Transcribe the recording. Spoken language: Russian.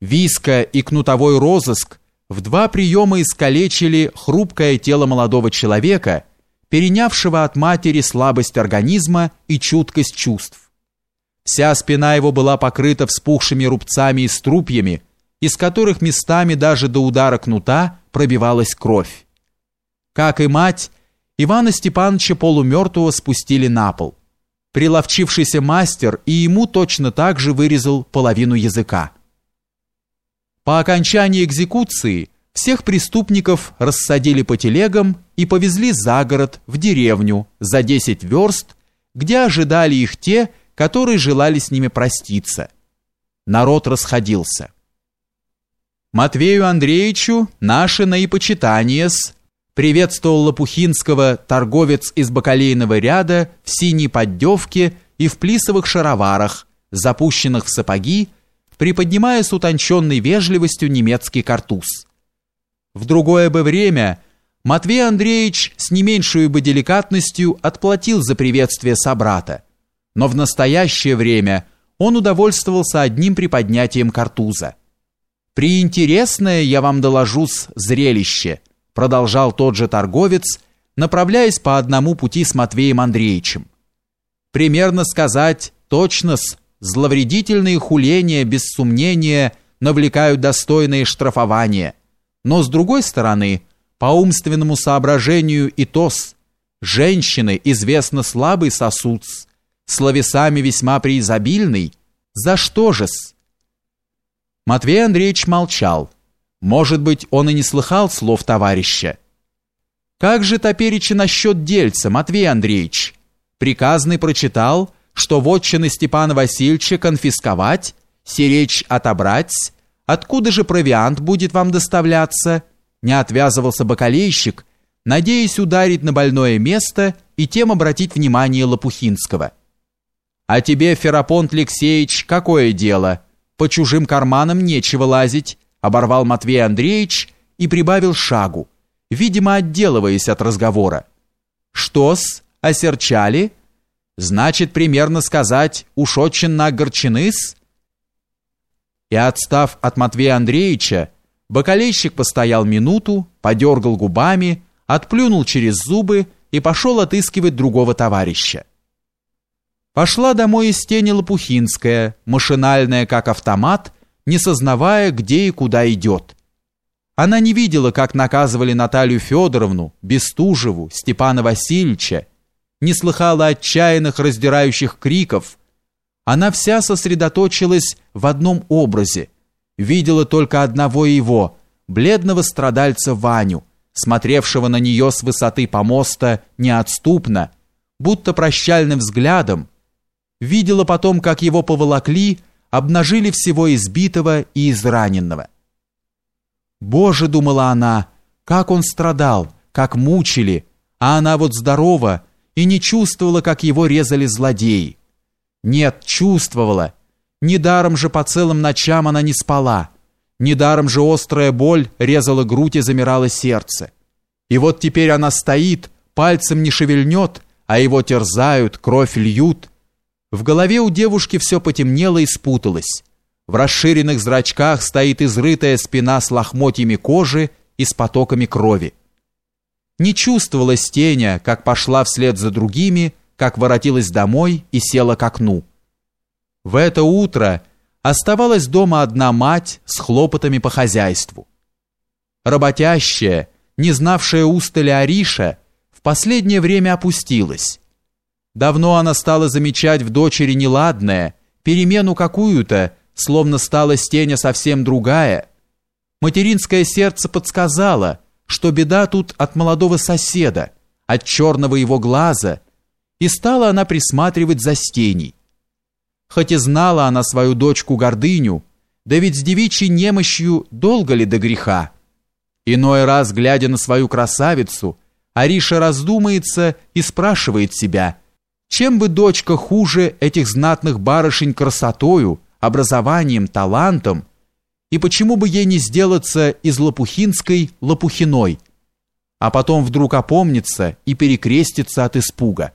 Виска и кнутовой розыск в два приема искалечили хрупкое тело молодого человека, перенявшего от матери слабость организма и чуткость чувств. Вся спина его была покрыта вспухшими рубцами и струпьями, из которых местами даже до удара кнута пробивалась кровь. Как и мать, Ивана Степановича полумертвого спустили на пол. Приловчившийся мастер и ему точно так же вырезал половину языка. По окончании экзекуции всех преступников рассадили по телегам и повезли за город, в деревню, за 10 верст, где ожидали их те, которые желали с ними проститься. Народ расходился. Матвею Андреевичу наше наипочитание с приветствовал Лопухинского торговец из бакалейного ряда в синей поддевке и в плисовых шароварах, запущенных в сапоги, приподнимая с утонченной вежливостью немецкий картуз. В другое бы время Матвей Андреевич с не меньшей бы деликатностью отплатил за приветствие собрата, но в настоящее время он удовольствовался одним приподнятием картуза. «Приинтересное, я вам доложу, зрелище», продолжал тот же торговец, направляясь по одному пути с Матвеем Андреевичем. «Примерно сказать, точно с Зловредительные хуления, без сомнения, навлекают достойные штрафования. Но с другой стороны, по умственному соображению и тос, женщины известно слабый сосуд, словесами весьма преизобильный, за что же-с? Матвей Андреевич молчал. Может быть, он и не слыхал слов товарища. «Как же топереча насчет дельца, Матвей Андреевич?» Приказный прочитал – что вотчины Степана Васильевича конфисковать, сиречь отобрать, откуда же провиант будет вам доставляться? Не отвязывался бакалейщик, надеясь ударить на больное место и тем обратить внимание Лопухинского. А тебе, Ферапонт Алексеевич, какое дело? По чужим карманам нечего лазить, оборвал Матвей Андреевич и прибавил шагу, видимо, отделываясь от разговора. Что-с, осерчали? Значит, примерно сказать, уж очень огорчены-с? И отстав от Матвея Андреевича, бакалейщик постоял минуту, подергал губами, отплюнул через зубы и пошел отыскивать другого товарища. Пошла домой из тени Лопухинская, машинальная как автомат, не сознавая, где и куда идет. Она не видела, как наказывали Наталью Федоровну, Бестужеву, Степана Васильевича, не слыхала отчаянных раздирающих криков. Она вся сосредоточилась в одном образе, видела только одного его, бледного страдальца Ваню, смотревшего на нее с высоты помоста неотступно, будто прощальным взглядом, видела потом, как его поволокли, обнажили всего избитого и израненного. «Боже!» — думала она, — «как он страдал, как мучили, а она вот здорова, и не чувствовала, как его резали злодеи. Нет, чувствовала. Недаром же по целым ночам она не спала. Недаром же острая боль резала грудь и замирало сердце. И вот теперь она стоит, пальцем не шевельнет, а его терзают, кровь льют. В голове у девушки все потемнело и спуталось. В расширенных зрачках стоит изрытая спина с лохмотьями кожи и с потоками крови не чувствовала Стеня, как пошла вслед за другими, как воротилась домой и села к окну. В это утро оставалась дома одна мать с хлопотами по хозяйству. Работящая, не знавшая устали Ариша, в последнее время опустилась. Давно она стала замечать в дочери неладное, перемену какую-то, словно стала Стеня совсем другая. Материнское сердце подсказало – что беда тут от молодого соседа, от черного его глаза, и стала она присматривать за стеней. Хоть и знала она свою дочку гордыню, да ведь с девичьей немощью долго ли до греха? Иной раз, глядя на свою красавицу, Ариша раздумается и спрашивает себя, чем бы дочка хуже этих знатных барышень красотою, образованием, талантом, и почему бы ей не сделаться из Лопухинской Лопухиной, а потом вдруг опомниться и перекреститься от испуга.